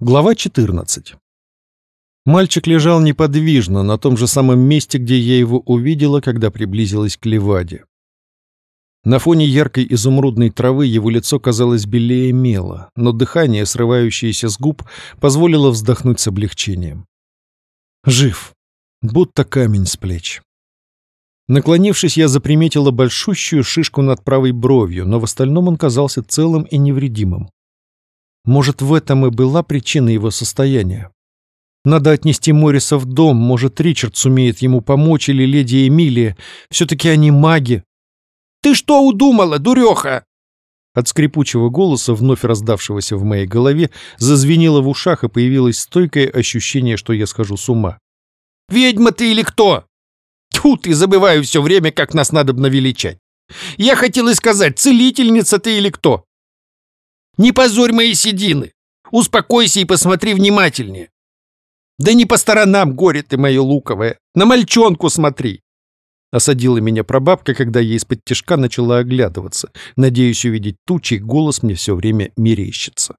Глава 14. Мальчик лежал неподвижно на том же самом месте, где я его увидела, когда приблизилась к Леваде. На фоне яркой изумрудной травы его лицо казалось белее мела, но дыхание, срывающееся с губ, позволило вздохнуть с облегчением. Жив, будто камень с плеч. Наклонившись, я заприметила большущую шишку над правой бровью, но в остальном он казался целым и невредимым. Может, в этом и была причина его состояния. Надо отнести Морриса в дом, может, Ричард сумеет ему помочь, или леди Эмилия. Все-таки они маги. «Ты что удумала, дуреха?» От скрипучего голоса, вновь раздавшегося в моей голове, зазвенело в ушах и появилось стойкое ощущение, что я схожу с ума. «Ведьма ты или кто?» Тьфу, ты забываю все время, как нас надо величать. Я хотел и сказать, целительница ты или кто? Не позорь мои седины. Успокойся и посмотри внимательнее. Да не по сторонам, горе ты мое луковое. На мальчонку смотри. Осадила меня прабабка, когда я из-под тишка начала оглядываться, надеясь увидеть ту, чей голос мне все время мерещится.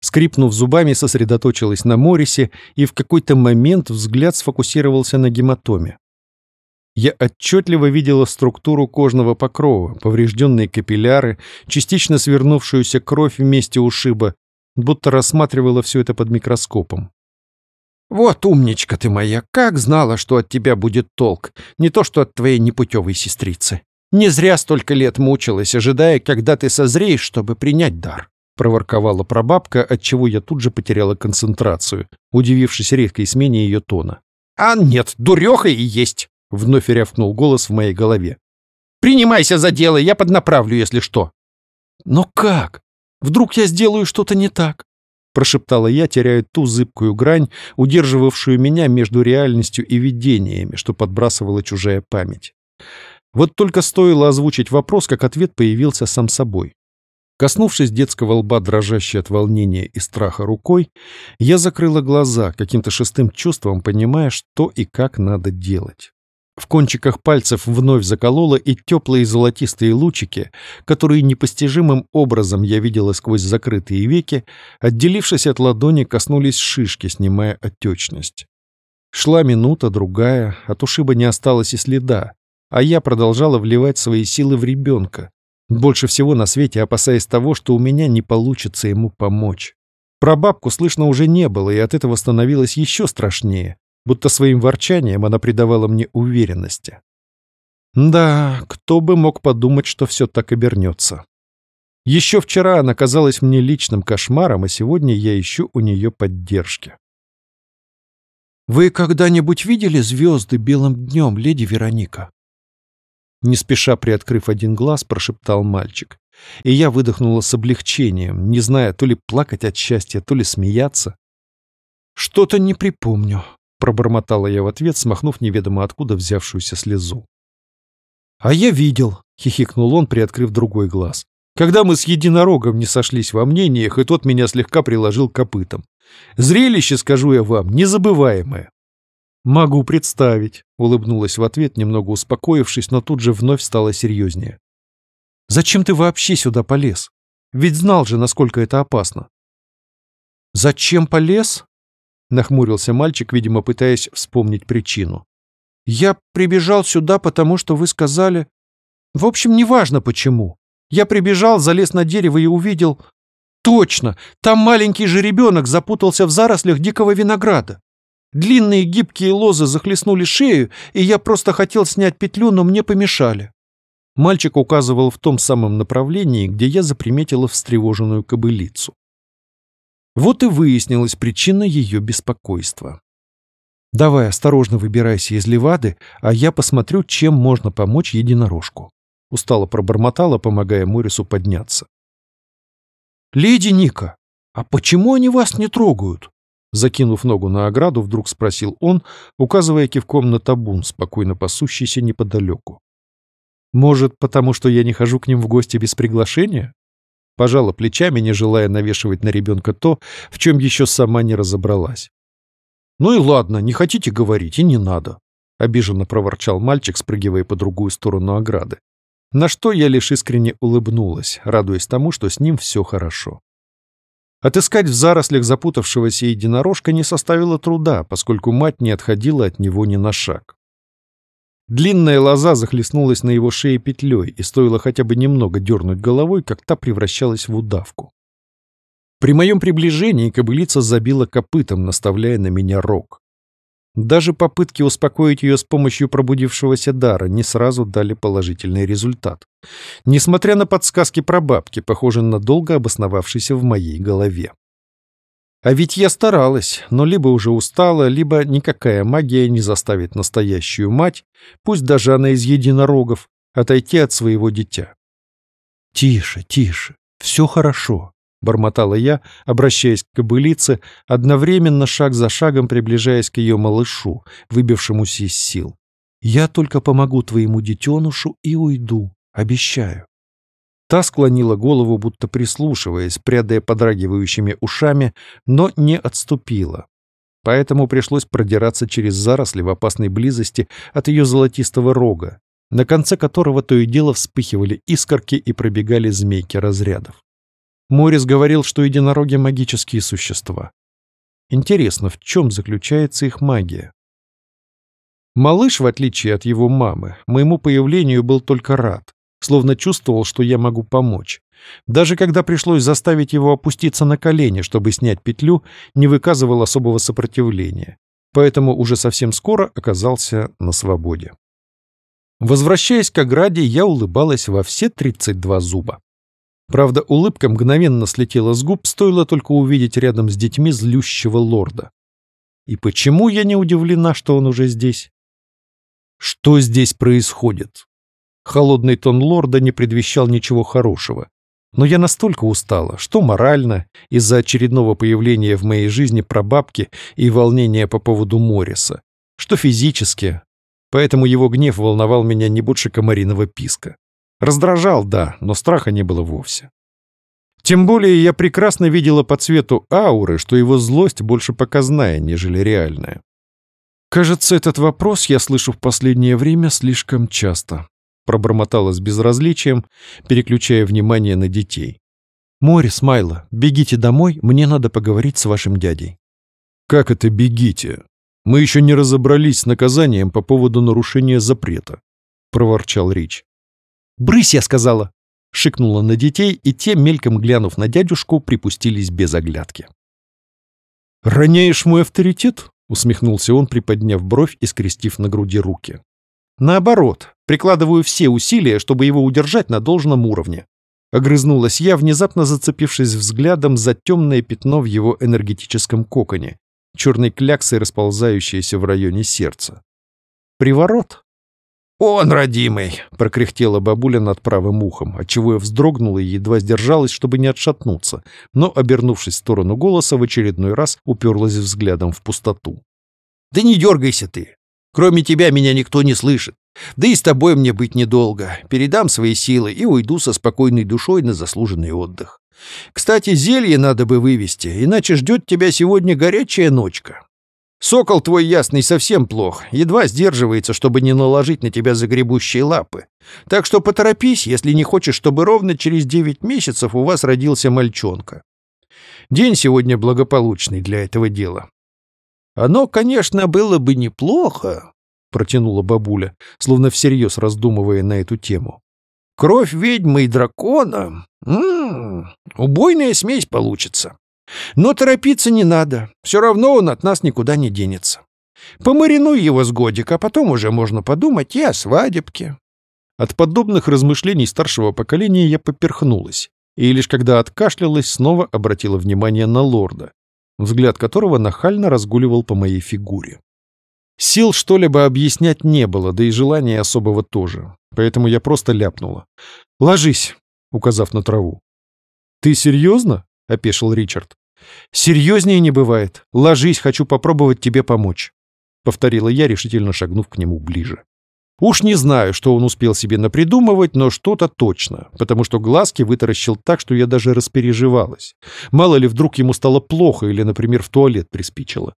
Скрипнув зубами, сосредоточилась на Морисе, и в какой-то момент взгляд сфокусировался на гематоме. Я отчетливо видела структуру кожного покрова, поврежденные капилляры, частично свернувшуюся кровь в месте ушиба, будто рассматривала все это под микроскопом. «Вот умничка ты моя, как знала, что от тебя будет толк, не то что от твоей непутевой сестрицы. Не зря столько лет мучилась, ожидая, когда ты созреешь, чтобы принять дар», — проворковала прабабка, отчего я тут же потеряла концентрацию, удивившись редкой смене ее тона. «А нет, дуреха и есть!» Вновь рявкнул голос в моей голове. «Принимайся за дело, я поднаправлю, если что». «Но как? Вдруг я сделаю что-то не так?» Прошептала я, теряя ту зыбкую грань, удерживавшую меня между реальностью и видениями, что подбрасывала чужая память. Вот только стоило озвучить вопрос, как ответ появился сам собой. Коснувшись детского лба, дрожащей от волнения и страха рукой, я закрыла глаза, каким-то шестым чувством понимая, что и как надо делать. В кончиках пальцев вновь закололо и теплые золотистые лучики, которые непостижимым образом я видела сквозь закрытые веки, отделившись от ладони, коснулись шишки, снимая отечность. Шла минута, другая, от ушиба не осталось и следа, а я продолжала вливать свои силы в ребенка, больше всего на свете опасаясь того, что у меня не получится ему помочь. Про бабку слышно уже не было, и от этого становилось еще страшнее будто своим ворчанием она придавала мне уверенности. Да, кто бы мог подумать, что все так обернется. Еще вчера она казалась мне личным кошмаром, а сегодня я ищу у нее поддержки. «Вы когда-нибудь видели звезды белым днем, леди Вероника?» Не спеша приоткрыв один глаз, прошептал мальчик. И я выдохнула с облегчением, не зная то ли плакать от счастья, то ли смеяться. «Что-то не припомню», Пробормотала я в ответ, смахнув неведомо откуда взявшуюся слезу. «А я видел», — хихикнул он, приоткрыв другой глаз. «Когда мы с единорогом не сошлись во мнениях, и тот меня слегка приложил копытом. Зрелище, скажу я вам, незабываемое». «Могу представить», — улыбнулась в ответ, немного успокоившись, но тут же вновь стала серьезнее. «Зачем ты вообще сюда полез? Ведь знал же, насколько это опасно». «Зачем полез?» Нахмурился мальчик, видимо, пытаясь вспомнить причину. «Я прибежал сюда, потому что вы сказали... В общем, неважно почему. Я прибежал, залез на дерево и увидел... Точно! Там маленький же ребенок запутался в зарослях дикого винограда. Длинные гибкие лозы захлестнули шею, и я просто хотел снять петлю, но мне помешали». Мальчик указывал в том самом направлении, где я заприметила встревоженную кобылицу. Вот и выяснилась причина ее беспокойства. «Давай осторожно выбирайся из Левады, а я посмотрю, чем можно помочь единорожку», — устало пробормотала, помогая Морису подняться. «Леди Ника, а почему они вас не трогают?» Закинув ногу на ограду, вдруг спросил он, указывая кивком на табун, спокойно пасущийся неподалеку. «Может, потому что я не хожу к ним в гости без приглашения?» Пожала плечами, не желая навешивать на ребенка то, в чем еще сама не разобралась. «Ну и ладно, не хотите говорить, и не надо», — обиженно проворчал мальчик, спрыгивая по другую сторону ограды. На что я лишь искренне улыбнулась, радуясь тому, что с ним все хорошо. Отыскать в зарослях запутавшегося единорожка не составило труда, поскольку мать не отходила от него ни на шаг. Длинная лоза захлестнулась на его шее петлей, и стоило хотя бы немного дернуть головой, как та превращалась в удавку. При моем приближении кобылица забила копытом, наставляя на меня рог. Даже попытки успокоить ее с помощью пробудившегося дара не сразу дали положительный результат. Несмотря на подсказки про бабки, похоже на долго обосновавшийся в моей голове. А ведь я старалась, но либо уже устала, либо никакая магия не заставит настоящую мать, пусть даже она из единорогов, отойти от своего дитя. «Тише, тише, все хорошо», — бормотала я, обращаясь к кобылице, одновременно шаг за шагом приближаясь к ее малышу, выбившемуся из сил. «Я только помогу твоему детенышу и уйду, обещаю». Та склонила голову, будто прислушиваясь, прядая подрагивающими ушами, но не отступила. Поэтому пришлось продираться через заросли в опасной близости от ее золотистого рога, на конце которого то и дело вспыхивали искорки и пробегали змейки разрядов. Морис говорил, что единороги — магические существа. Интересно, в чем заключается их магия? Малыш, в отличие от его мамы, моему появлению был только рад, словно чувствовал, что я могу помочь. Даже когда пришлось заставить его опуститься на колени, чтобы снять петлю, не выказывал особого сопротивления. Поэтому уже совсем скоро оказался на свободе. Возвращаясь к ограде, я улыбалась во все 32 зуба. Правда, улыбка мгновенно слетела с губ, стоило только увидеть рядом с детьми злющего лорда. И почему я не удивлена, что он уже здесь? Что здесь происходит? Холодный тон лорда не предвещал ничего хорошего. Но я настолько устала, что морально, из-за очередного появления в моей жизни прабабки и волнения по поводу Морриса, что физически, поэтому его гнев волновал меня не больше комариного писка. Раздражал, да, но страха не было вовсе. Тем более я прекрасно видела по цвету ауры, что его злость больше показная, нежели реальная. Кажется, этот вопрос я слышу в последнее время слишком часто. Пробормотала с безразличием, переключая внимание на детей. «Морис, Майла, бегите домой, мне надо поговорить с вашим дядей». «Как это бегите? Мы еще не разобрались с наказанием по поводу нарушения запрета», — проворчал Рич. «Брысь, я сказала!» Шикнула на детей, и те, мельком глянув на дядюшку, припустились без оглядки. «Роняешь мой авторитет?» — усмехнулся он, приподняв бровь и скрестив на груди руки. «Наоборот, прикладываю все усилия, чтобы его удержать на должном уровне». Огрызнулась я, внезапно зацепившись взглядом за темное пятно в его энергетическом коконе, черной кляксой, расползающейся в районе сердца. «Приворот?» «Он, родимый!» — прокряхтела бабуля над правым ухом, отчего я вздрогнула и едва сдержалась, чтобы не отшатнуться, но, обернувшись в сторону голоса, в очередной раз уперлась взглядом в пустоту. «Да не дергайся ты! Кроме тебя меня никто не слышит. Да и с тобой мне быть недолго. Передам свои силы и уйду со спокойной душой на заслуженный отдых. Кстати, зелье надо бы вывести, иначе ждет тебя сегодня горячая ночка. Сокол твой ясный совсем плох, едва сдерживается, чтобы не наложить на тебя загребущие лапы. Так что поторопись, если не хочешь, чтобы ровно через девять месяцев у вас родился мальчонка. День сегодня благополучный для этого дела. Оно, конечно, было бы неплохо, протянула бабуля, словно всерьез раздумывая на эту тему. Кровь ведьмы и дракона. М -м -м, убойная смесь получится. Но торопиться не надо, все равно он от нас никуда не денется. Помаринуй его с годик, а потом уже можно подумать и о свадебке». От подобных размышлений старшего поколения я поперхнулась, и лишь когда откашлялась, снова обратила внимание на лорда, взгляд которого нахально разгуливал по моей фигуре. Сил что-либо объяснять не было, да и желания особого тоже, поэтому я просто ляпнула. «Ложись», указав на траву. «Ты серьезно?» — опешил Ричард. «Серьезнее не бывает. Ложись, хочу попробовать тебе помочь», — повторила я, решительно шагнув к нему ближе. Уж не знаю, что он успел себе напридумывать, но что-то точно, потому что глазки вытаращил так, что я даже распереживалась. Мало ли, вдруг ему стало плохо или, например, в туалет приспичило.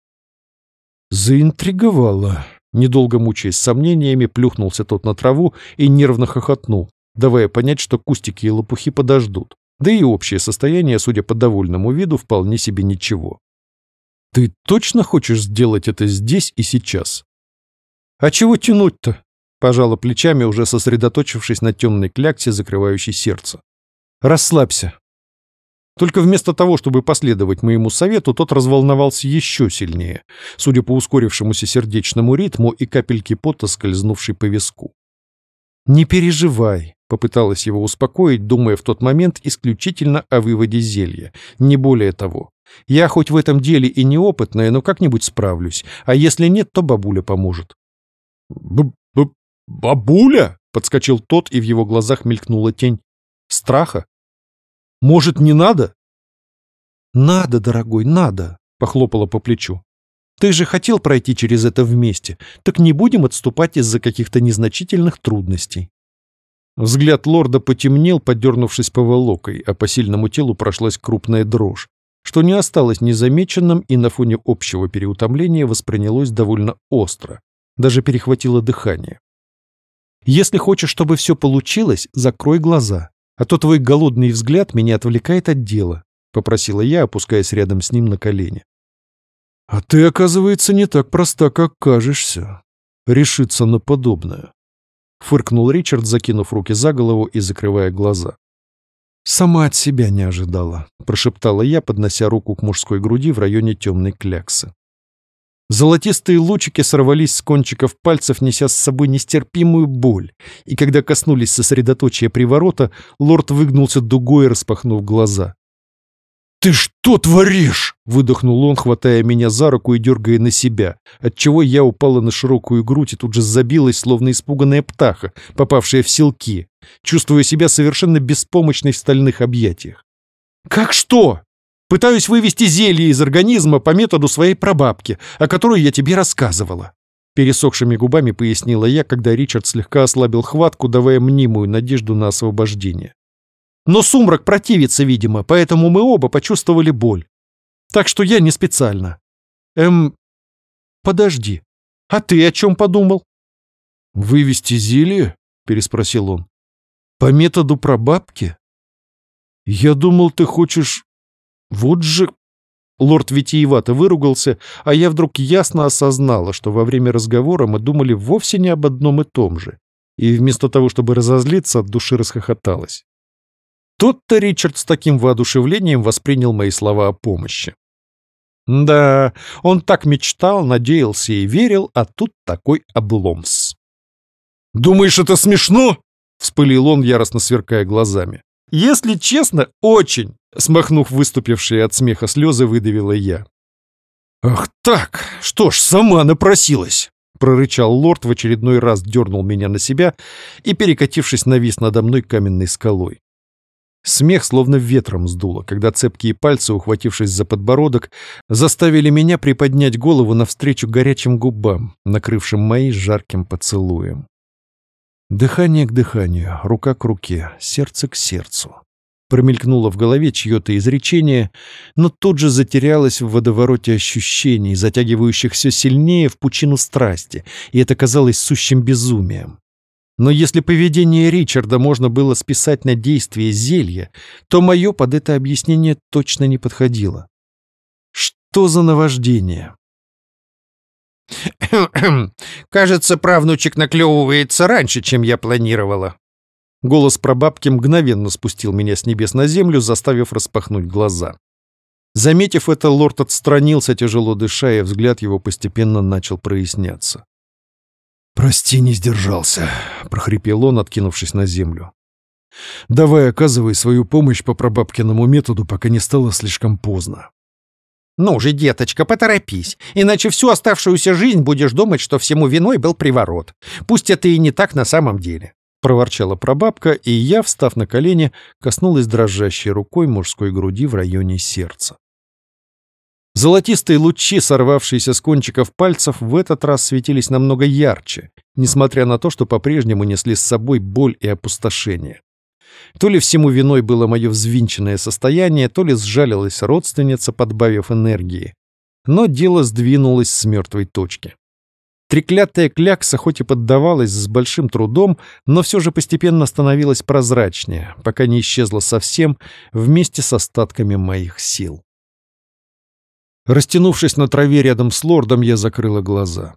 Заинтриговало. Недолго мучаясь сомнениями, плюхнулся тот на траву и нервно хохотнул, давая понять, что кустики и лопухи подождут. Да и общее состояние, судя по довольному виду, вполне себе ничего. «Ты точно хочешь сделать это здесь и сейчас?» «А чего тянуть-то?» — пожала плечами, уже сосредоточившись на темной кляксе, закрывающей сердце. «Расслабься». Только вместо того, чтобы последовать моему совету, тот разволновался еще сильнее, судя по ускорившемуся сердечному ритму и капельке пота, скользнувшей по виску. «Не переживай», — попыталась его успокоить, думая в тот момент исключительно о выводе зелья, не более того. Я хоть в этом деле и неопытная, но как-нибудь справлюсь, а если нет, то бабуля поможет. Б «Бабуля?» — подскочил тот, и в его глазах мелькнула тень страха. «Может, не надо?» «Надо, дорогой, надо», — похлопала по плечу. «Ты же хотел пройти через это вместе, так не будем отступать из-за каких-то незначительных трудностей». Взгляд лорда потемнел, подернувшись поволокой, а по сильному телу прошлась крупная дрожь, что не осталось незамеченным и на фоне общего переутомления воспринялось довольно остро, даже перехватило дыхание. «Если хочешь, чтобы все получилось, закрой глаза, а то твой голодный взгляд меня отвлекает от дела», — попросила я, опускаясь рядом с ним на колени. «А ты, оказывается, не так проста, как кажешься. Решиться на подобное», — фыркнул Ричард, закинув руки за голову и закрывая глаза. «Сама от себя не ожидала», — прошептала я, поднося руку к мужской груди в районе темной кляксы. Золотистые лучики сорвались с кончиков пальцев, неся с собой нестерпимую боль, и когда коснулись сосредоточия приворота, лорд выгнулся дугой, распахнув глаза. «Ты что творишь?» — выдохнул он, хватая меня за руку и дергая на себя, отчего я упала на широкую грудь и тут же забилась, словно испуганная птаха, попавшая в селки, чувствуя себя совершенно беспомощной в стальных объятиях. «Как что?» Пытаюсь вывести зелье из организма по методу своей прабабки, о которой я тебе рассказывала. Пересохшими губами пояснила я, когда Ричард слегка ослабил хватку, давая мнимую надежду на освобождение. Но сумрак противится, видимо, поэтому мы оба почувствовали боль. Так что я не специально. Эм, подожди, а ты о чем подумал? «Вывести зелье?» — переспросил он. «По методу прабабки? Я думал, ты хочешь... Вот же...» Лорд витиевато выругался, а я вдруг ясно осознала, что во время разговора мы думали вовсе не об одном и том же, и вместо того, чтобы разозлиться, от души расхохоталась. Тот-то Ричард с таким воодушевлением воспринял мои слова о помощи. Да, он так мечтал, надеялся и верил, а тут такой обломс. «Думаешь, это смешно?» — вспылил он, яростно сверкая глазами. «Если честно, очень!» — смахнув выступившие от смеха слезы, выдавила я. «Ах так! Что ж, сама напросилась!» — прорычал лорд, в очередной раз дернул меня на себя и, перекатившись, навис надо мной каменной скалой. Смех словно ветром сдуло, когда цепкие пальцы, ухватившись за подбородок, заставили меня приподнять голову навстречу горячим губам, накрывшим мои жарким поцелуем. Дыхание к дыханию, рука к руке, сердце к сердцу. Промелькнуло в голове чье-то изречение, но тут же затерялось в водовороте ощущений, затягивающих все сильнее в пучину страсти, и это казалось сущим безумием. Но если поведение Ричарда можно было списать на действие зелья, то мое под это объяснение точно не подходило. Что за наваждение? «Кажется, правнучек наклевывается раньше, чем я планировала». Голос прабабки мгновенно спустил меня с небес на землю, заставив распахнуть глаза. Заметив это, лорд отстранился, тяжело дыша, и взгляд его постепенно начал проясняться. «Прости, не сдержался», — прохрипел он, откинувшись на землю. «Давай оказывай свою помощь по прабабкиному методу, пока не стало слишком поздно». «Ну же, деточка, поторопись, иначе всю оставшуюся жизнь будешь думать, что всему виной был приворот. Пусть это и не так на самом деле», — проворчала прабабка, и я, встав на колени, коснулась дрожащей рукой мужской груди в районе сердца. Золотистые лучи, сорвавшиеся с кончиков пальцев, в этот раз светились намного ярче, несмотря на то, что по-прежнему несли с собой боль и опустошение. То ли всему виной было мое взвинченное состояние, то ли сжалилась родственница, подбавив энергии. Но дело сдвинулось с мертвой точки. Треклятая клякса хоть и поддавалась с большим трудом, но все же постепенно становилась прозрачнее, пока не исчезла совсем вместе с остатками моих сил. Растянувшись на траве рядом с лордом, я закрыла глаза.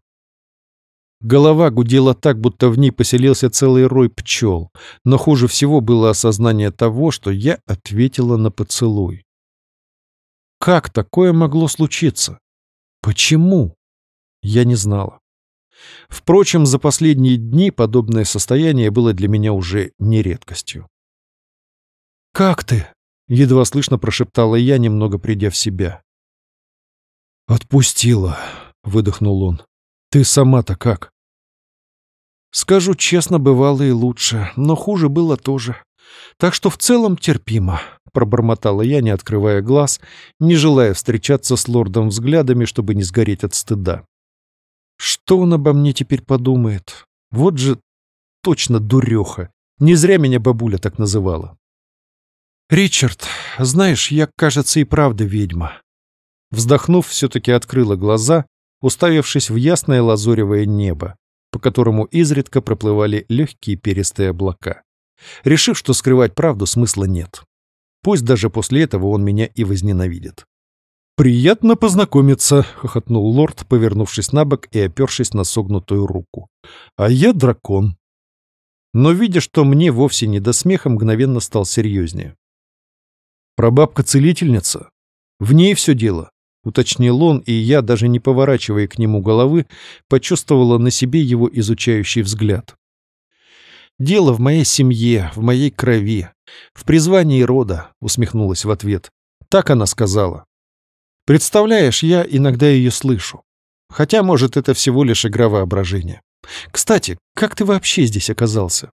Голова гудела так, будто в ней поселился целый рой пчел, но хуже всего было осознание того, что я ответила на поцелуй. Как такое могло случиться? Почему? Я не знала. Впрочем, за последние дни подобное состояние было для меня уже не редкостью. «Как ты?» — едва слышно прошептала я, немного придя в себя. «Отпустила», — выдохнул он. «Ты сама-то как?» «Скажу честно, бывало и лучше, но хуже было тоже. Так что в целом терпимо», — пробормотала я, не открывая глаз, не желая встречаться с лордом взглядами, чтобы не сгореть от стыда. Что он обо мне теперь подумает? Вот же точно дуреха. Не зря меня бабуля так называла. «Ричард, знаешь, я, кажется, и правда ведьма». Вздохнув, все-таки открыла глаза, уставившись в ясное лазуревое небо, по которому изредка проплывали легкие перистые облака. Решив, что скрывать правду смысла нет. Пусть даже после этого он меня и возненавидит. «Приятно познакомиться», — хохотнул лорд, повернувшись на бок и опершись на согнутую руку. «А я дракон». Но, видя, что мне вовсе не до смеха, мгновенно стал серьезнее. «Прабабка-целительница? В ней все дело», — уточнил он, и я, даже не поворачивая к нему головы, почувствовала на себе его изучающий взгляд. «Дело в моей семье, в моей крови, в призвании рода», — усмехнулась в ответ. «Так она сказала». Представляешь, я иногда ее слышу. Хотя, может, это всего лишь игра воображения. Кстати, как ты вообще здесь оказался?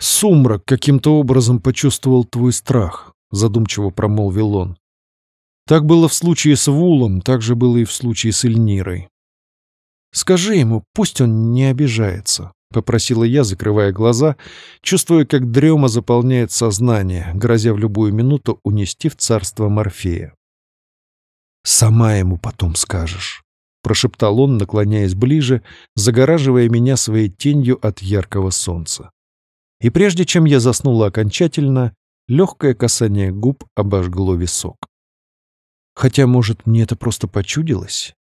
Сумрак каким-то образом почувствовал твой страх, задумчиво промолвил он. Так было в случае с Вулом, так же было и в случае с Эльнирой. Скажи ему, пусть он не обижается, попросила я, закрывая глаза, чувствуя, как дрема заполняет сознание, грозя в любую минуту унести в царство Морфея. «Сама ему потом скажешь», — прошептал он, наклоняясь ближе, загораживая меня своей тенью от яркого солнца. И прежде чем я заснула окончательно, легкое касание губ обожгло висок. Хотя, может, мне это просто почудилось?